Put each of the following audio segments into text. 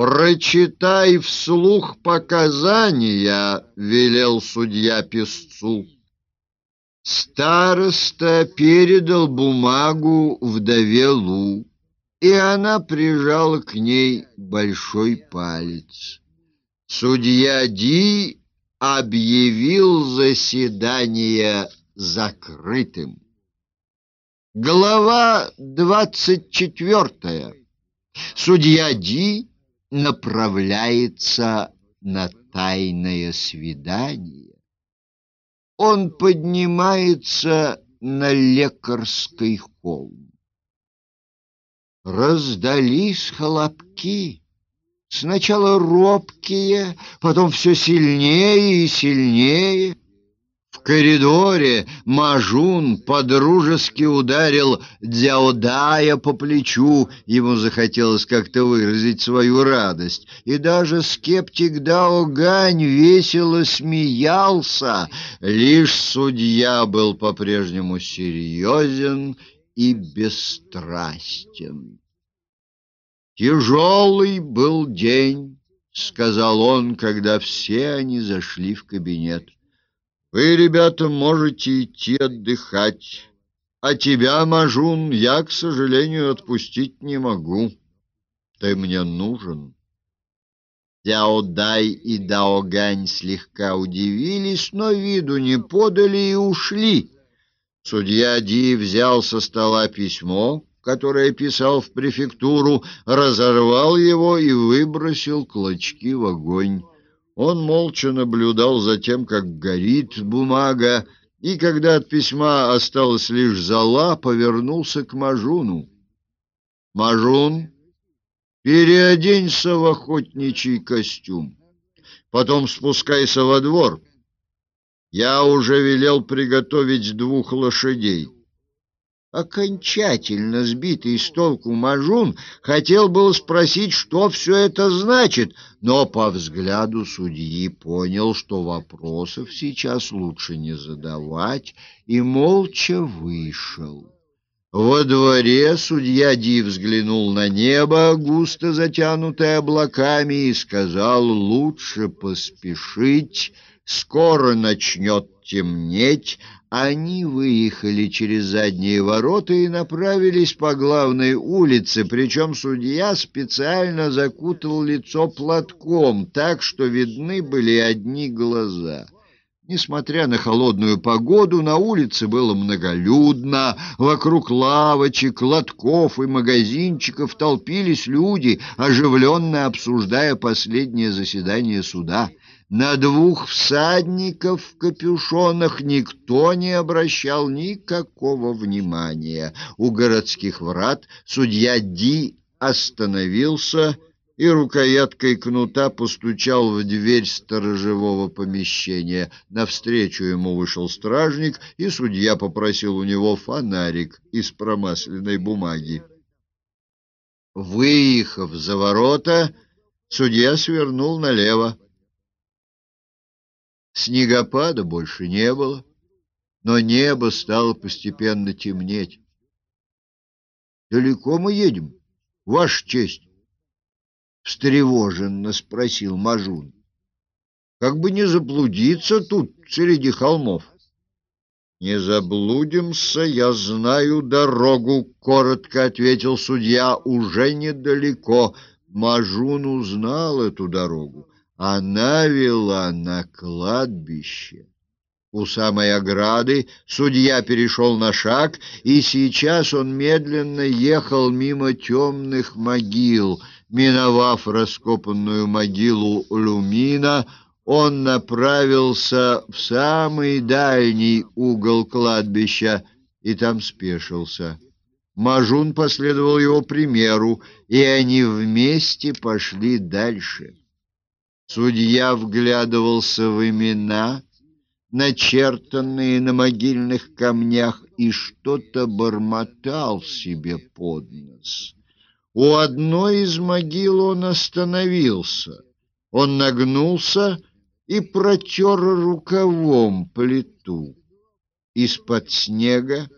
«Прочитай вслух показания», — велел судья песцу. Староста передал бумагу вдове Лу, и она прижала к ней большой палец. Судья Ди объявил заседание закрытым. Глава двадцать четвертая. Судья Ди направляется на тайное свидание. Он поднимается на лекарский холм. Раздались хлопки. Сначала робкие, потом все сильнее и сильнее. В коридоре Мажун подружески ударил Дзяодая по плечу. Ему захотелось как-то выразить свою радость. И даже скептик Дао Гань весело смеялся. Лишь судья был по-прежнему серьезен и бесстрастен. «Тяжелый был день», — сказал он, когда все они зашли в кабинет. Вы, ребята, можете идти отдыхать. А тебя, Мажун, я, к сожалению, отпустить не могу. Ты мне нужен. Дай и Даогань слегка удивились, но виду не подали и ушли. Судья Ди взял со стола письмо, которое писал в префектуру, разорвал его и выбросил клочки в огонь. Он молча наблюдал за тем, как горит бумага, и когда от письма осталась лишь зола, повернулся к Мажуну. «Мажун, переоденься в охотничий костюм, потом спускайся во двор. Я уже велел приготовить двух лошадей». Окончательно сбитый с толку Мажун хотел было спросить, что все это значит, но по взгляду судьи понял, что вопросов сейчас лучше не задавать, и молча вышел. Во дворе судья Ди взглянул на небо, густо затянутое облаками, и сказал, лучше поспешить, скоро начнет темнеть, они выехали через задние ворота и направились по главной улице, причем судья специально закутал лицо платком, так что видны были одни глаза. Несмотря на холодную погоду, на улице было многолюдно. Вокруг лавочек, лотков и магазинчиков толпились люди, оживленно обсуждая последнее заседание суда. На двух всадников в капюшонах никто не обращал никакого внимания. У городских врат судья Ди остановился и рукояткой кнута постучал в дверь сторожевого помещения. Навстречу ему вышел стражник, и судья попросил у него фонарик из промасленной бумаги. Выехав за ворота, судья свернул налево. Снегопада больше не было, но небо стало постепенно темнеть. «Далеко мы едем, Ваша честь?» — встревоженно спросил Мажун. «Как бы не заблудиться тут среди холмов?» «Не заблудимся, я знаю дорогу», — коротко ответил судья. «Уже недалеко». Мажун узнал эту дорогу. Она вела на кладбище. У самой ограды судья перешел на шаг, и сейчас он медленно ехал мимо темных могил. Миновав раскопанную могилу Люмина, он направился в самый дальний угол кладбища и там спешился. Мажун последовал его примеру, и они вместе пошли дальше. Судья вглядывался в имена, начертанные на могильных камнях, и что-то бормотал себе под нос. У одной из могил он остановился. Он нагнулся и протер рукавом плиту. Из-под снега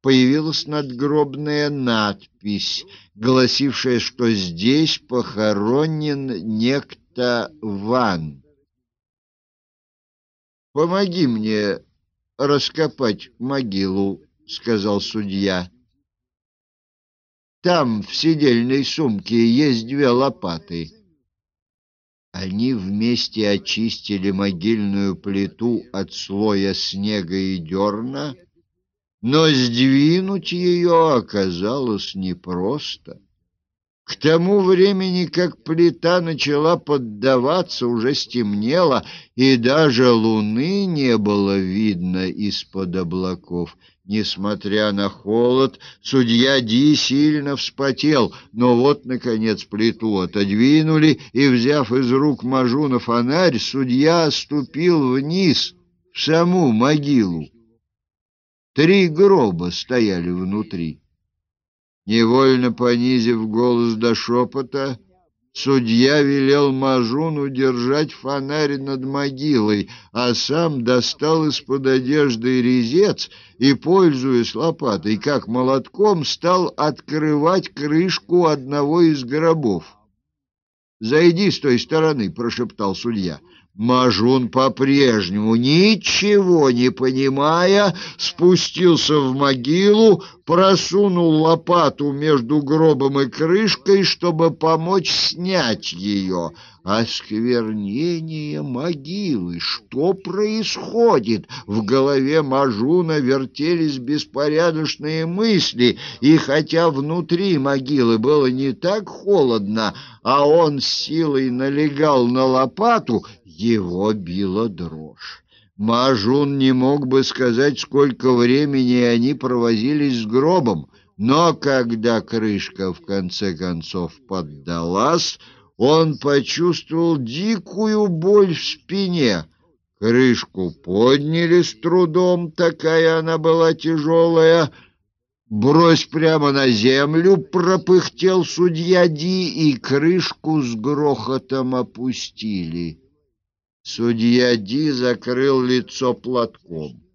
появилась надгробная надпись, гласившая, что здесь похоронен некто Ван. «Помоги мне раскопать могилу», — сказал судья. «Там в сидельной сумке есть две лопаты». Они вместе очистили могильную плиту от слоя снега и дерна, но сдвинуть ее оказалось непросто. К тому времени, как плита начала поддаваться, уже стемнело, и даже луны не было видно из-под облаков. Несмотря на холод, судья Ди сильно вспотел, но вот, наконец, плиту отодвинули, и, взяв из рук Мажуна фонарь, судья ступил вниз, в саму могилу. Три гроба стояли внутри. Невольно понизив голос до шепота, судья велел Мажуну держать фонарь над могилой, а сам достал из-под одежды резец и, пользуясь лопатой, как молотком, стал открывать крышку одного из гробов. «Зайди с той стороны», — прошептал судья. Мажун по-прежнему, ничего не понимая, спустился в могилу, просунул лопату между гробом и крышкой, чтобы помочь снять ее. Осквернение могилы! Что происходит? В голове Мажуна вертелись беспорядочные мысли, и хотя внутри могилы было не так холодно, а он силой налегал на лопату, его била дрожь. Мажун не мог бы сказать, сколько времени они провозились с гробом, но когда крышка в конце концов поддалась, он почувствовал дикую боль в спине. Крышку подняли с трудом, такая она была тяжелая. «Брось прямо на землю!» — пропыхтел судья Ди, и крышку с грохотом опустили. Судья Ди закрыл лицо платком.